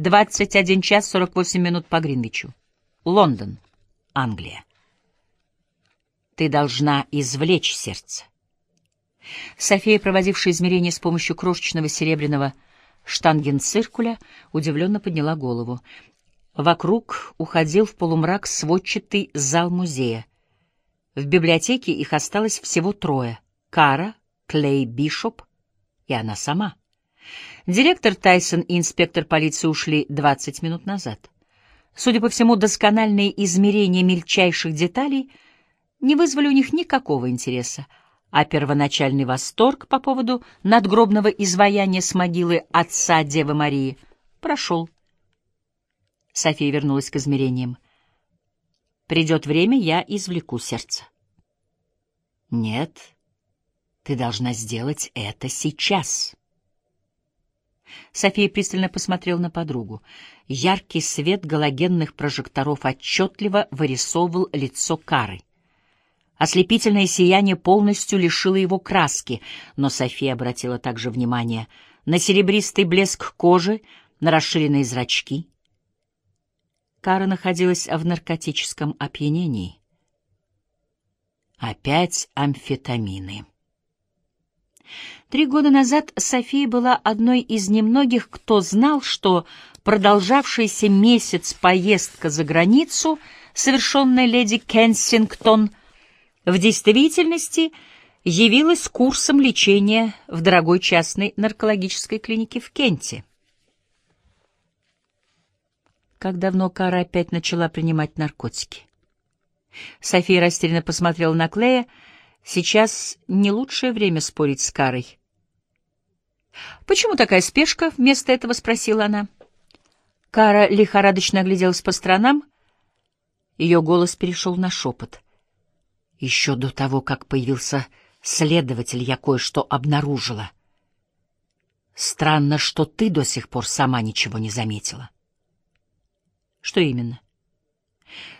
21 час 48 минут по Гринвичу. Лондон, Англия. Ты должна извлечь сердце. София, проводившая измерение с помощью крошечного серебряного штангенциркуля, удивленно подняла голову. Вокруг уходил в полумрак сводчатый зал музея. В библиотеке их осталось всего трое — Кара, Клей Бишоп и она сама. Директор Тайсон и инспектор полиции ушли 20 минут назад. Судя по всему, доскональные измерения мельчайших деталей не вызвали у них никакого интереса, а первоначальный восторг по поводу надгробного изваяния с могилы отца Девы Марии прошел. София вернулась к измерениям. «Придет время, я извлеку сердце». «Нет, ты должна сделать это сейчас». София пристально посмотрела на подругу. Яркий свет галогенных прожекторов отчетливо вырисовывал лицо Кары. Ослепительное сияние полностью лишило его краски, но София обратила также внимание на серебристый блеск кожи, на расширенные зрачки. Кара находилась в наркотическом опьянении. Опять амфетамины. Три года назад София была одной из немногих, кто знал, что продолжавшаяся месяц поездка за границу, совершенная леди Кенсингтон, в действительности явилась курсом лечения в дорогой частной наркологической клинике в Кенте. Как давно Кара опять начала принимать наркотики? София растерянно посмотрела на Клея, Сейчас не лучшее время спорить с Карой. «Почему такая спешка?» — вместо этого спросила она. Кара лихорадочно огляделась по сторонам. Ее голос перешел на шепот. «Еще до того, как появился следователь, я кое-что обнаружила. Странно, что ты до сих пор сама ничего не заметила». «Что именно?»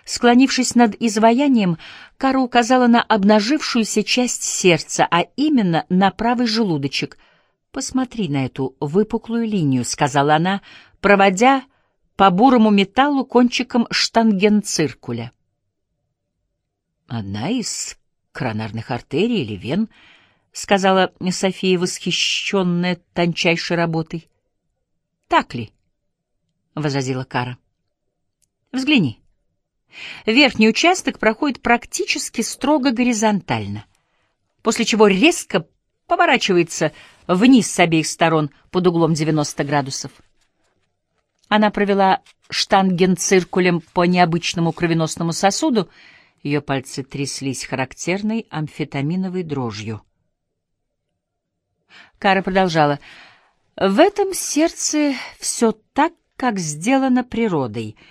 Склонившись над изваянием, Кара указала на обнажившуюся часть сердца, а именно на правый желудочек. «Посмотри на эту выпуклую линию», — сказала она, проводя по бурому металлу кончиком штангенциркуля. «Одна из коронарных артерий или вен», — сказала София, восхищенная тончайшей работой. «Так ли?» — возразила Кара. «Взгляни». Верхний участок проходит практически строго горизонтально, после чего резко поворачивается вниз с обеих сторон под углом 90 градусов. Она провела штангенциркулем по необычному кровеносному сосуду, ее пальцы тряслись характерной амфетаминовой дрожью. Кара продолжала. «В этом сердце все так, как сделано природой —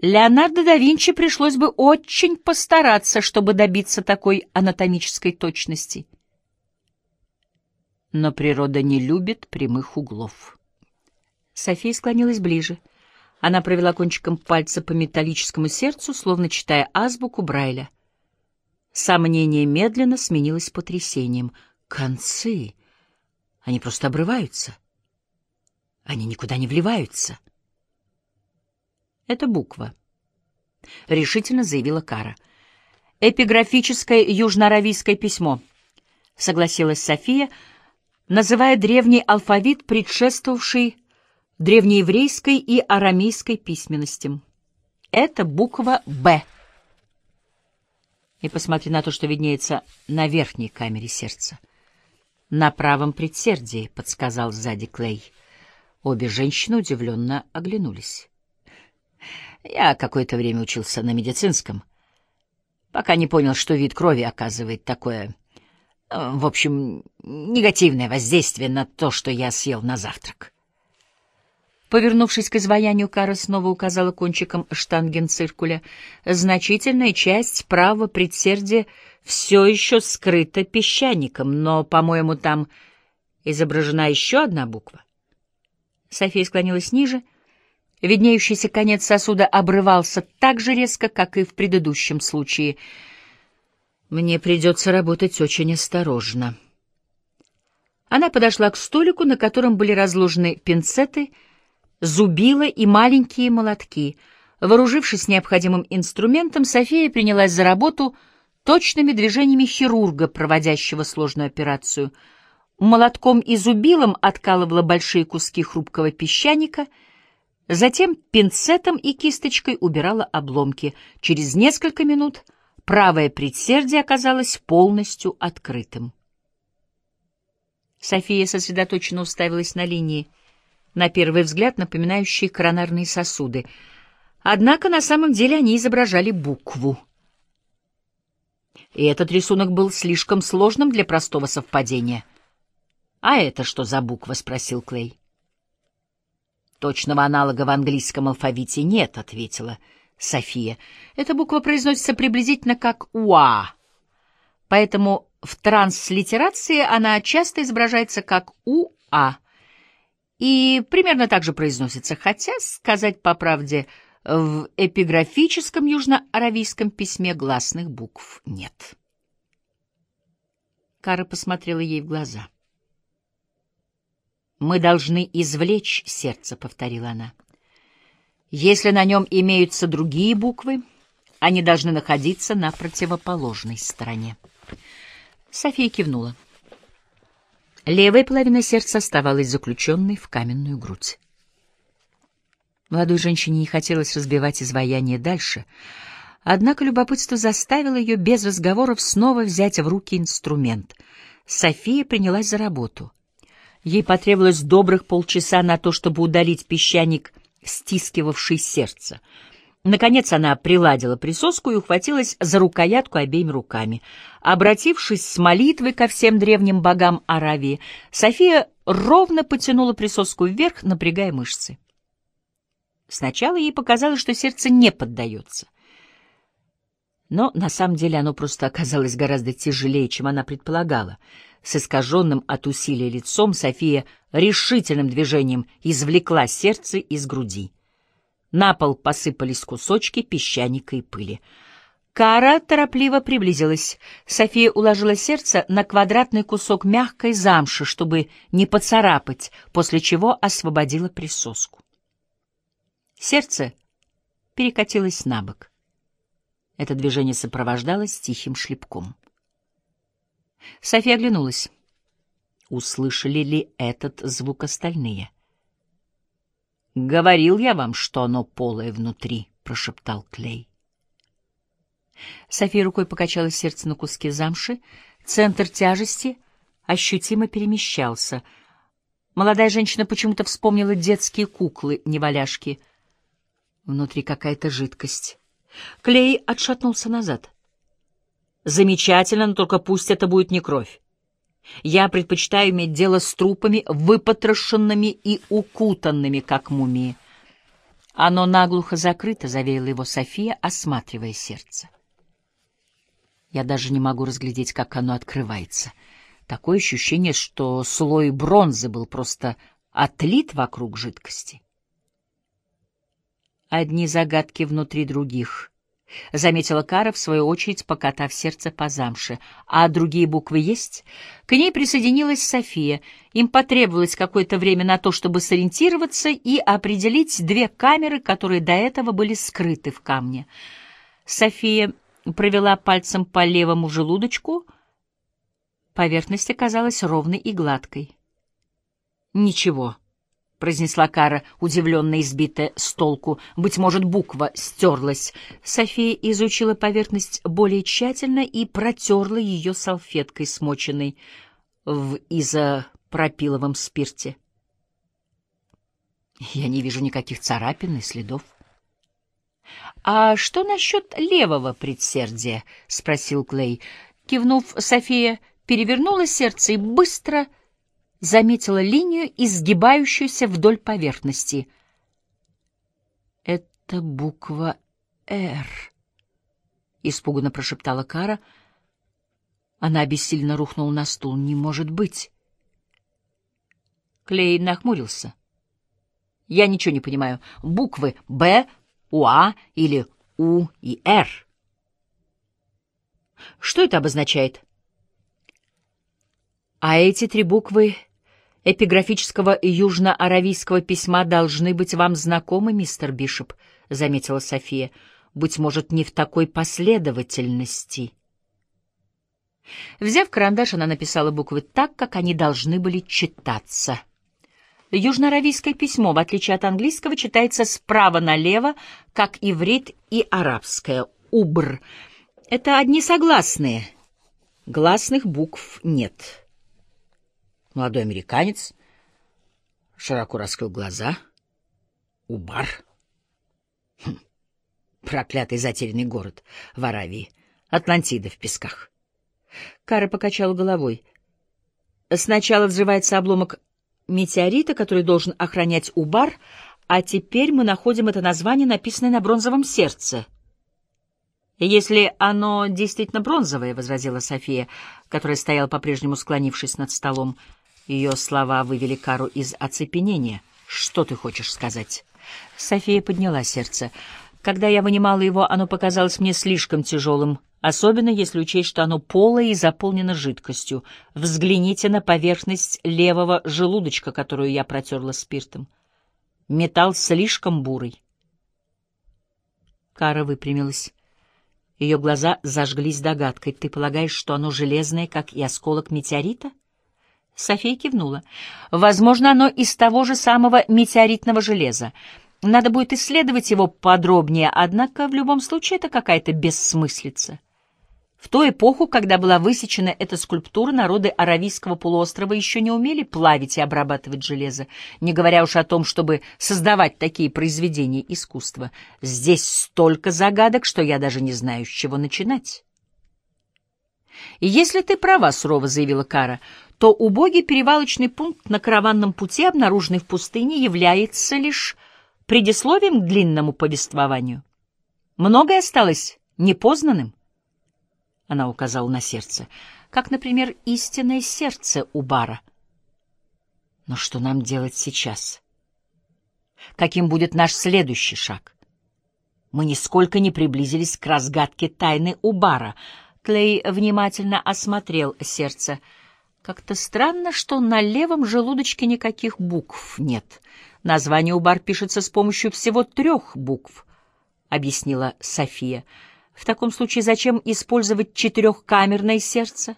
Леонардо да Винчи пришлось бы очень постараться, чтобы добиться такой анатомической точности. Но природа не любит прямых углов. София склонилась ближе. Она провела кончиком пальца по металлическому сердцу, словно читая азбуку Брайля. Сомнение медленно сменилось потрясением. Концы! Они просто обрываются. Они никуда не вливаются. Это буква, — решительно заявила Кара. Эпиграфическое южноаравийское письмо, — согласилась София, называя древний алфавит, предшествовавший древнееврейской и арамейской письменностям. Это буква «Б». И посмотри на то, что виднеется на верхней камере сердца. «На правом предсердии», — подсказал сзади Клей. Обе женщины удивленно оглянулись. Я какое-то время учился на медицинском, пока не понял, что вид крови оказывает такое, э, в общем, негативное воздействие на то, что я съел на завтрак. Повернувшись к изваянию, Кара снова указала кончиком штангенциркуля. Значительная часть правого предсердия все еще скрыта песчаником, но, по-моему, там изображена еще одна буква. София склонилась ниже — Виднеющийся конец сосуда обрывался так же резко, как и в предыдущем случае. Мне придется работать очень осторожно. Она подошла к столику, на котором были разложены пинцеты, зубила и маленькие молотки. Вооружившись необходимым инструментом, София принялась за работу точными движениями хирурга, проводящего сложную операцию. Молотком и зубилом откалывала большие куски хрупкого песчаника, затем пинцетом и кисточкой убирала обломки. Через несколько минут правое предсердие оказалось полностью открытым. София сосредоточенно уставилась на линии, на первый взгляд напоминающие коронарные сосуды. Однако на самом деле они изображали букву. И этот рисунок был слишком сложным для простого совпадения. «А это что за буква?» — спросил Клей. «Точного аналога в английском алфавите нет», — ответила София. «Эта буква произносится приблизительно как «уа». Поэтому в транслитерации она часто изображается как «уа» и примерно так же произносится, хотя, сказать по правде, в эпиграфическом южно-аравийском письме гласных букв нет. Кара посмотрела ей в глаза. «Мы должны извлечь сердце», — повторила она. «Если на нем имеются другие буквы, они должны находиться на противоположной стороне». София кивнула. Левая половина сердца оставалась заключенной в каменную грудь. Молодой женщине не хотелось разбивать изваяние дальше, однако любопытство заставило ее без разговоров снова взять в руки инструмент. София принялась за работу. Ей потребовалось добрых полчаса на то, чтобы удалить песчаник, стискивавший сердце — Наконец она приладила присоску и ухватилась за рукоятку обеими руками. Обратившись с молитвой ко всем древним богам Аравии, София ровно потянула присоску вверх, напрягая мышцы. Сначала ей показалось, что сердце не поддается. Но на самом деле оно просто оказалось гораздо тяжелее, чем она предполагала. С искаженным от усилия лицом София решительным движением извлекла сердце из груди. На пол посыпались кусочки песчаника и пыли. Кара торопливо приблизилась. София уложила сердце на квадратный кусок мягкой замши, чтобы не поцарапать, после чего освободила присоску. Сердце перекатилось на бок. Это движение сопровождалось тихим шлепком. София оглянулась. Услышали ли этот звук остальные? — «Говорил я вам, что оно полое внутри», — прошептал Клей. София рукой покачала сердце на куске замши. Центр тяжести ощутимо перемещался. Молодая женщина почему-то вспомнила детские куклы-неваляшки. Внутри какая-то жидкость. Клей отшатнулся назад. «Замечательно, но только пусть это будет не кровь. Я предпочитаю иметь дело с трупами, выпотрошенными и укутанными, как мумии. Оно наглухо закрыто, — завеяла его София, осматривая сердце. Я даже не могу разглядеть, как оно открывается. Такое ощущение, что слой бронзы был просто отлит вокруг жидкости. Одни загадки внутри других —— заметила Кара, в свою очередь, покатав сердце по замше. «А другие буквы есть?» К ней присоединилась София. Им потребовалось какое-то время на то, чтобы сориентироваться и определить две камеры, которые до этого были скрыты в камне. София провела пальцем по левому желудочку. Поверхность оказалась ровной и гладкой. «Ничего», — произнесла Кара, удивленно избитая с толку. «Быть может, буква стерлась». София изучила поверхность более тщательно и протерла ее салфеткой, смоченной в изопропиловом спирте. «Я не вижу никаких царапин и следов». «А что насчет левого предсердия?» — спросил Клей. Кивнув, София перевернула сердце и быстро заметила линию, изгибающуюся вдоль поверхности. «Это буква «Р», — испуганно прошептала Кара. Она бессильно рухнула на стул. «Не может быть!» Клей нахмурился. «Я ничего не понимаю. Буквы «Б», «УА» или «У» и «Р». Что это обозначает? А эти три буквы эпиграфического южно-аравийского письма должны быть вам знакомы, мистер Бишоп, — заметила София. — Быть может, не в такой последовательности. Взяв карандаш, она написала буквы так, как они должны были читаться. Южно-аравийское письмо, в отличие от английского, читается справа налево, как иврит и арабское. Убр. Это одни согласные. Гласных букв нет. Молодой американец широко раскрыл глаза. Убар. Хм. Проклятый затерянный город в Аравии. Атлантида в песках. Кара покачала головой. Сначала взрывается обломок метеорита, который должен охранять Убар, а теперь мы находим это название, написанное на бронзовом сердце. «Если оно действительно бронзовое», — возразила София, которая стояла по-прежнему склонившись над столом. Ее слова вывели Кару из оцепенения. «Что ты хочешь сказать?» София подняла сердце. «Когда я вынимала его, оно показалось мне слишком тяжелым особенно если учесть, что оно полое и заполнено жидкостью. Взгляните на поверхность левого желудочка, которую я протерла спиртом. Металл слишком бурый. Кара выпрямилась. Ее глаза зажглись догадкой. «Ты полагаешь, что оно железное, как и осколок метеорита?» София кивнула. «Возможно, оно из того же самого метеоритного железа. Надо будет исследовать его подробнее, однако в любом случае это какая-то бессмыслица». В ту эпоху, когда была высечена эта скульптура, народы Аравийского полуострова еще не умели плавить и обрабатывать железо, не говоря уж о том, чтобы создавать такие произведения искусства. Здесь столько загадок, что я даже не знаю, с чего начинать. И если ты права, — сурово заявила Кара, — то убогий перевалочный пункт на караванном пути, обнаруженный в пустыне, является лишь предисловием к длинному повествованию. Многое осталось непознанным. Она указала на сердце. Как, например, истинное сердце у бара. Но что нам делать сейчас? Каким будет наш следующий шаг? Мы нисколько не приблизились к разгадке тайны у бара. Клей внимательно осмотрел сердце. Как-то странно, что на левом желудочке никаких букв нет. Название у бар пишется с помощью всего трех букв, — объяснила София. В таком случае зачем использовать четырехкамерное сердце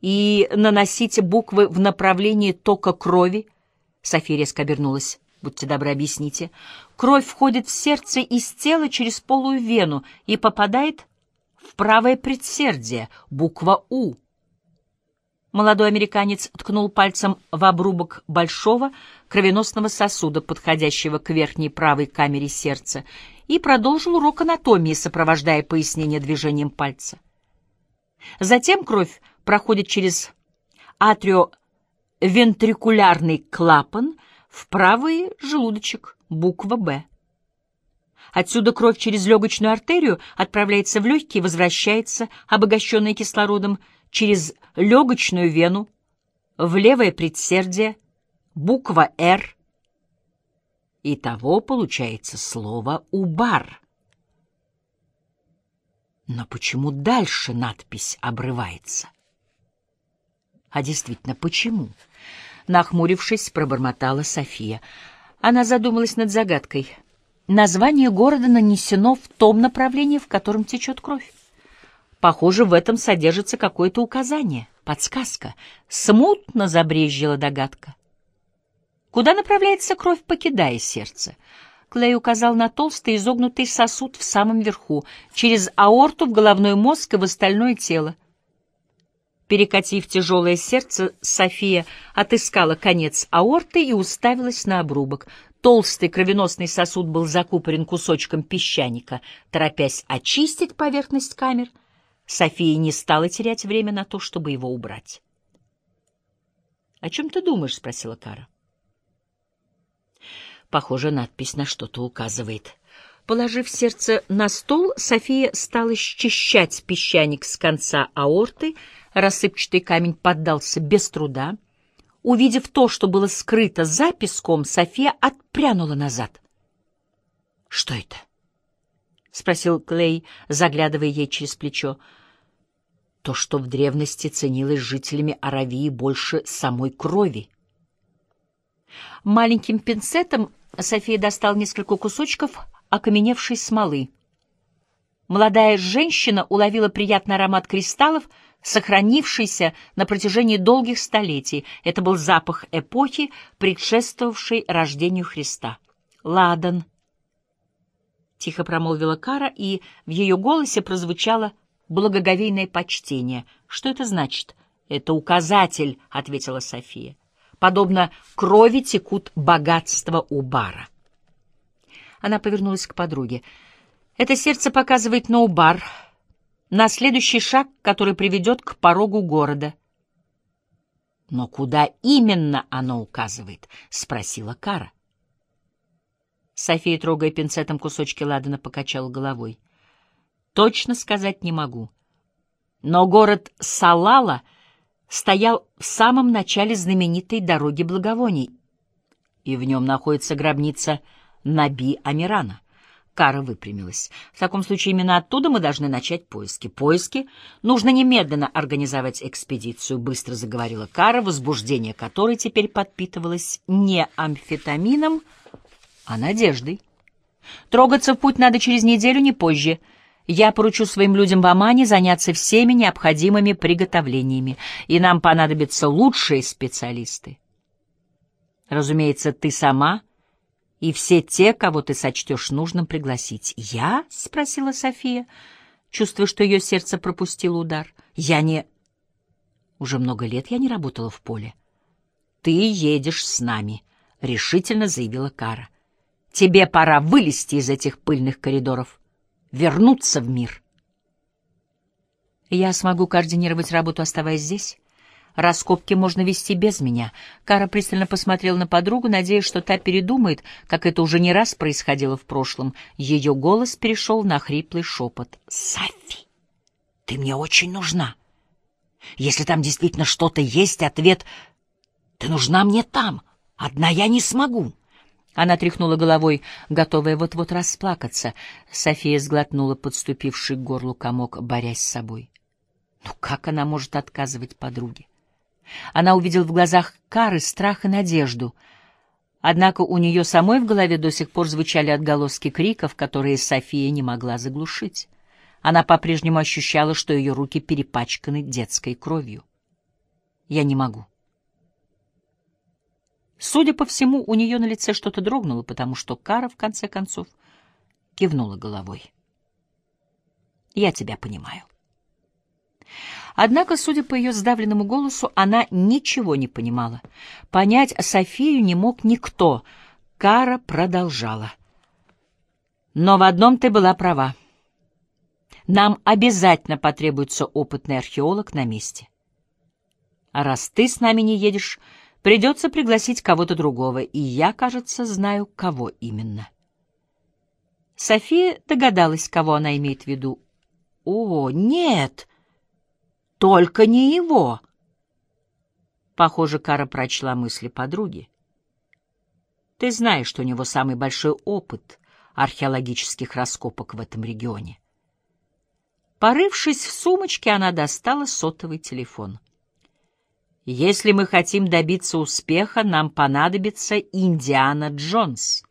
и наносить буквы в направлении тока крови? София резко обернулась. Будьте добры, объясните. Кровь входит в сердце из тела через полую вену и попадает в правое предсердие, буква «У». Молодой американец ткнул пальцем в обрубок большого кровеносного сосуда, подходящего к верхней правой камере сердца, и продолжил урок анатомии, сопровождая пояснение движением пальца. Затем кровь проходит через атриовентрикулярный клапан в правый желудочек, буква «Б». Отсюда кровь через легочную артерию отправляется в легкие и возвращается, обогащенная кислородом, через легочную вену, в левое предсердие, буква «Р», Итого получается слово «убар». Но почему дальше надпись обрывается? А действительно, почему? Нахмурившись, пробормотала София. Она задумалась над загадкой. Название города нанесено в том направлении, в котором течет кровь. Похоже, в этом содержится какое-то указание, подсказка. Смутно забрезжила догадка. Куда направляется кровь, покидая сердце? Клей указал на толстый изогнутый сосуд в самом верху, через аорту в головной мозг и в остальное тело. Перекатив тяжелое сердце, София отыскала конец аорты и уставилась на обрубок. Толстый кровеносный сосуд был закупорен кусочком песчаника. Торопясь очистить поверхность камер, София не стала терять время на то, чтобы его убрать. — О чем ты думаешь? — спросила Кара. — Похоже, надпись на что-то указывает. Положив сердце на стол, София стала счищать песчаник с конца аорты. Рассыпчатый камень поддался без труда. Увидев то, что было скрыто за песком, София отпрянула назад. — Что это? — спросил Клей, заглядывая ей через плечо. то, что в древности ценилось жителями Аравии больше самой крови. Маленьким пинцетом София достал несколько кусочков окаменевшей смолы. Молодая женщина уловила приятный аромат кристаллов, сохранившийся на протяжении долгих столетий. Это был запах эпохи, предшествовавшей рождению Христа. «Ладан», — тихо промолвила Кара, и в ее голосе прозвучало благоговейное почтение. «Что это значит?» «Это указатель», — ответила София. «Подобно крови текут богатства у бара». Она повернулась к подруге. «Это сердце показывает Ноубар, на следующий шаг, который приведет к порогу города». «Но куда именно оно указывает?» — спросила Кара. София, трогая пинцетом кусочки ладана, покачала головой. «Точно сказать не могу. Но город Салала стоял в самом начале знаменитой дороги благовоний, и в нем находится гробница Наби Амирана. Кара выпрямилась. В таком случае именно оттуда мы должны начать поиски. Поиски нужно немедленно организовать экспедицию, быстро заговорила Кара, возбуждение которой теперь подпитывалось не амфетамином, а надеждой. Трогаться в путь надо через неделю, не позже. Я поручу своим людям в Омане заняться всеми необходимыми приготовлениями, и нам понадобятся лучшие специалисты. Разумеется, ты сама и все те, кого ты сочтешь нужным пригласить. «Я?» — спросила София, чувствуя, что ее сердце пропустило удар. «Я не...» Уже много лет я не работала в поле. «Ты едешь с нами», — решительно заявила Кара. «Тебе пора вылезти из этих пыльных коридоров, вернуться в мир». «Я смогу координировать работу, оставаясь здесь?» Раскопки можно вести без меня. Кара пристально посмотрела на подругу, надеясь, что та передумает, как это уже не раз происходило в прошлом. Ее голос перешел на хриплый шепот. «Сафи, ты мне очень нужна. Если там действительно что-то есть, ответ «Ты нужна мне там. Одна я не смогу». Она тряхнула головой, готовая вот-вот расплакаться. София сглотнула подступивший к горлу комок, борясь с собой. Ну как она может отказывать подруге? Она увидела в глазах Кары страх и надежду. Однако у нее самой в голове до сих пор звучали отголоски криков, которые София не могла заглушить. Она по-прежнему ощущала, что ее руки перепачканы детской кровью. «Я не могу». Судя по всему, у нее на лице что-то дрогнуло, потому что Кара, в конце концов, кивнула головой. «Я тебя понимаю». Однако, судя по ее сдавленному голосу, она ничего не понимала. Понять Софию не мог никто. Кара продолжала. «Но в одном ты была права. Нам обязательно потребуется опытный археолог на месте. А раз ты с нами не едешь, придется пригласить кого-то другого, и я, кажется, знаю, кого именно». София догадалась, кого она имеет в виду. «О, нет!» Только не его. Похоже, Кара прочла мысли подруги. Ты знаешь, что у него самый большой опыт археологических раскопок в этом регионе. Порывшись в сумочке, она достала сотовый телефон. Если мы хотим добиться успеха, нам понадобится Индиана Джонс.